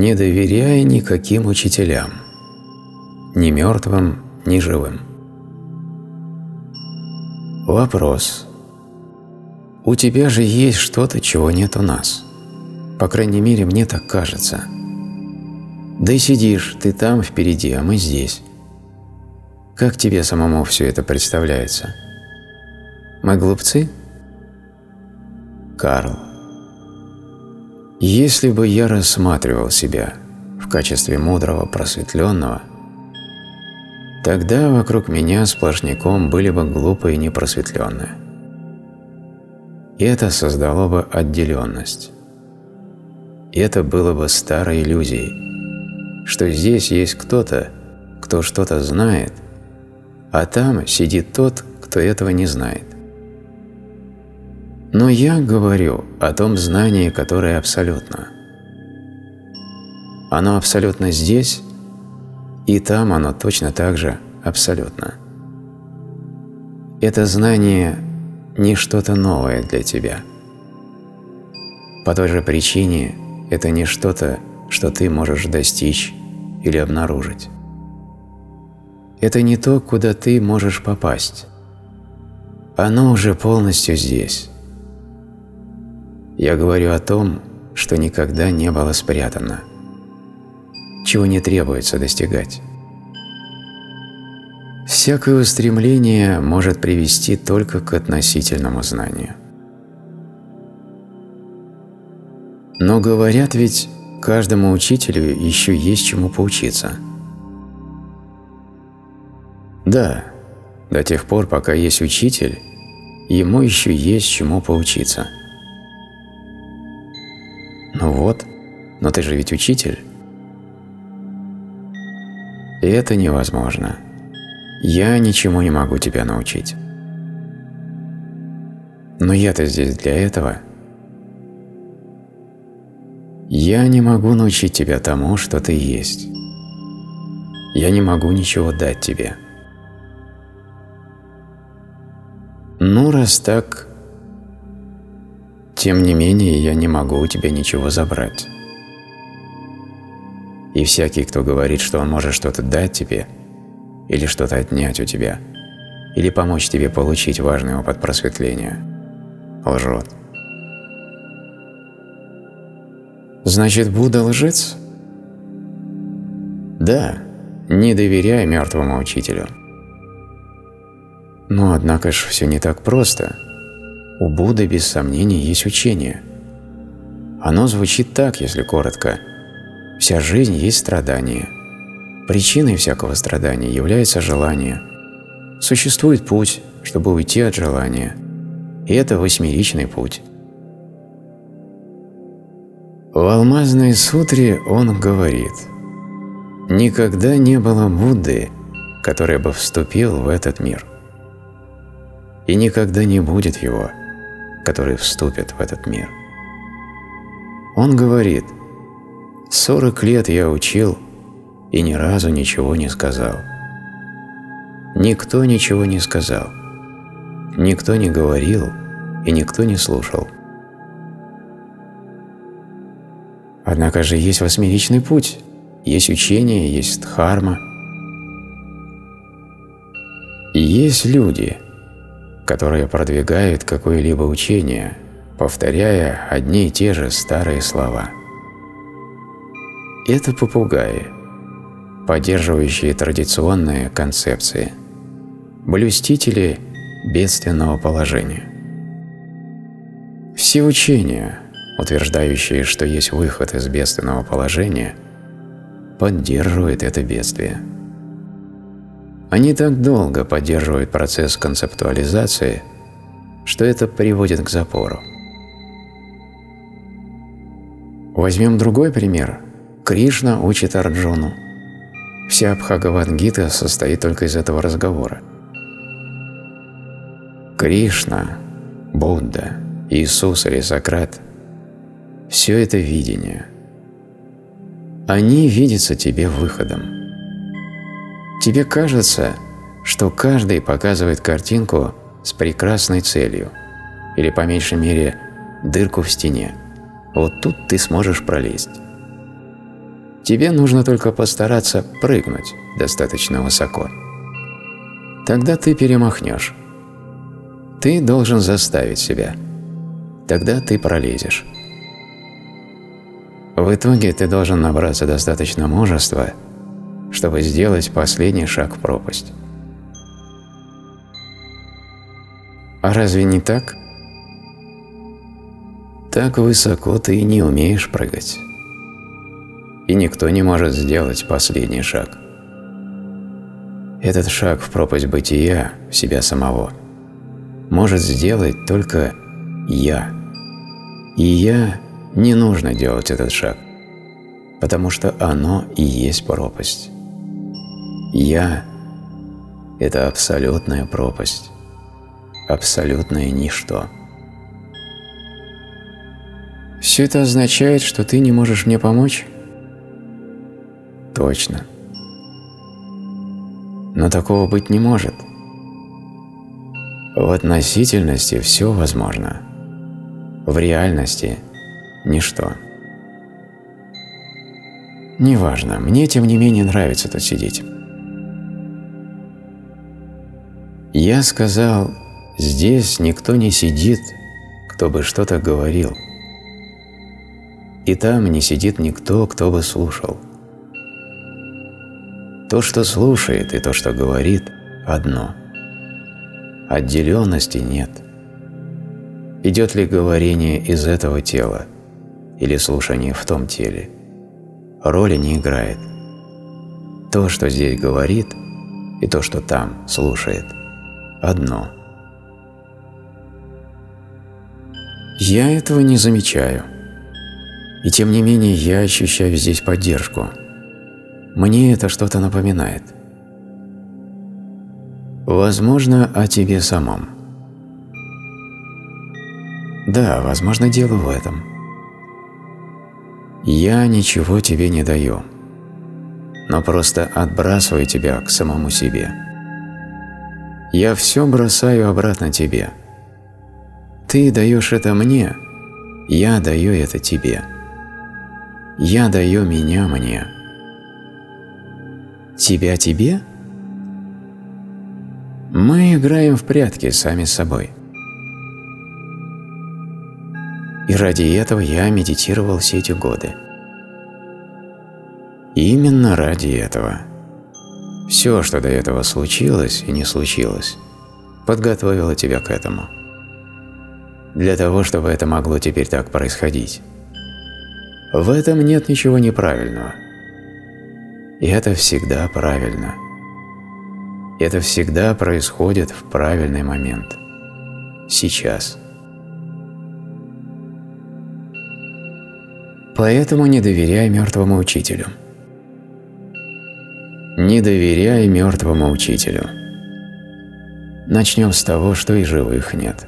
не доверяй никаким учителям, ни мертвым, ни живым. Вопрос. У тебя же есть что-то, чего нет у нас. По крайней мере, мне так кажется. Да и сидишь ты там впереди, а мы здесь. Как тебе самому все это представляется? Мы глупцы? Карл. Если бы я рассматривал себя в качестве мудрого просветленного, тогда вокруг меня сплошняком были бы глупые непросветленные. И это создало бы отделенность. Это было бы старой иллюзией, что здесь есть кто-то, кто что-то знает, а там сидит тот, кто этого не знает. Но я говорю о том знании, которое абсолютно. Оно абсолютно здесь, и там оно точно так же абсолютно. Это знание не что-то новое для тебя. По той же причине это не что-то, что ты можешь достичь или обнаружить. Это не то, куда ты можешь попасть. Оно уже полностью здесь. Я говорю о том, что никогда не было спрятано, чего не требуется достигать. Всякое устремление может привести только к относительному знанию. Но говорят ведь, каждому учителю еще есть чему поучиться. Да, до тех пор, пока есть учитель, ему еще есть чему поучиться – вот, но ты же ведь учитель. Это невозможно. Я ничему не могу тебя научить. Но я-то здесь для этого. Я не могу научить тебя тому, что ты есть. Я не могу ничего дать тебе. Ну, раз так, тем не менее, я не могу у тебя ничего забрать. И всякий, кто говорит, что он может что-то дать тебе, или что-то отнять у тебя, или помочь тебе получить важный опыт просветления, лжет. Значит, Будда лжец? Да, не доверяй мертвому учителю. Но однако ж все не так просто – у Будды без сомнения есть учение. Оно звучит так, если коротко. Вся жизнь есть страдание. Причиной всякого страдания является желание. Существует путь, чтобы уйти от желания. И это восьмеричный путь. В Алмазной сутре он говорит, «Никогда не было Будды, который бы вступил в этот мир. И никогда не будет его, которые вступят в этот мир. Он говорит, «Сорок лет я учил и ни разу ничего не сказал». Никто ничего не сказал. Никто не говорил и никто не слушал. Однако же есть восьмеричный путь, есть учение, есть дхарма. И есть люди – которые продвигают какое-либо учение, повторяя одни и те же старые слова. Это попугаи, поддерживающие традиционные концепции, блюстители бедственного положения. Все учения, утверждающие, что есть выход из бедственного положения, поддерживают это бедствие. Они так долго поддерживают процесс концептуализации, что это приводит к запору. Возьмем другой пример. Кришна учит Арджуну. Вся Бхагавадгита состоит только из этого разговора. Кришна, Будда, Иисус или Сократ – все это видение. Они видятся тебе выходом. Тебе кажется, что каждый показывает картинку с прекрасной целью, или по меньшей мере дырку в стене. Вот тут ты сможешь пролезть. Тебе нужно только постараться прыгнуть достаточно высоко. Тогда ты перемахнешь. Ты должен заставить себя. Тогда ты пролезешь. В итоге ты должен набраться достаточно мужества, чтобы сделать последний шаг в пропасть. А разве не так? Так высоко ты и не умеешь прыгать. И никто не может сделать последний шаг. Этот шаг в пропасть бытия, в себя самого, может сделать только «я». И «я» не нужно делать этот шаг, потому что оно и есть пропасть. «Я» – это абсолютная пропасть, абсолютное ничто. Все это означает, что ты не можешь мне помочь? Точно. Но такого быть не может. В относительности все возможно. В реальности – ничто. Неважно, мне тем не менее нравится тут сидеть. Я сказал, здесь никто не сидит, кто бы что-то говорил. И там не сидит никто, кто бы слушал. То, что слушает, и то, что говорит – одно. Отделенности нет. Идет ли говорение из этого тела или слушание в том теле, роли не играет. То, что здесь говорит, и то, что там слушает – одно. Я этого не замечаю. И тем не менее я ощущаю здесь поддержку – мне это что-то напоминает. Возможно, о тебе самом. Да, возможно, дело в этом. Я ничего тебе не даю, но просто отбрасываю тебя к самому себе. Я все бросаю обратно тебе. Ты даешь это мне, я даю это тебе. Я даю меня мне. Тебя тебе? Мы играем в прятки сами с собой. И ради этого я медитировал все эти годы. Именно ради этого. Все, что до этого случилось и не случилось, подготовило тебя к этому. Для того, чтобы это могло теперь так происходить. В этом нет ничего неправильного. И это всегда правильно. Это всегда происходит в правильный момент. Сейчас. Поэтому не доверяй мертвому учителю. Не доверяй мертвому учителю. Начнем с того, что и живых нет.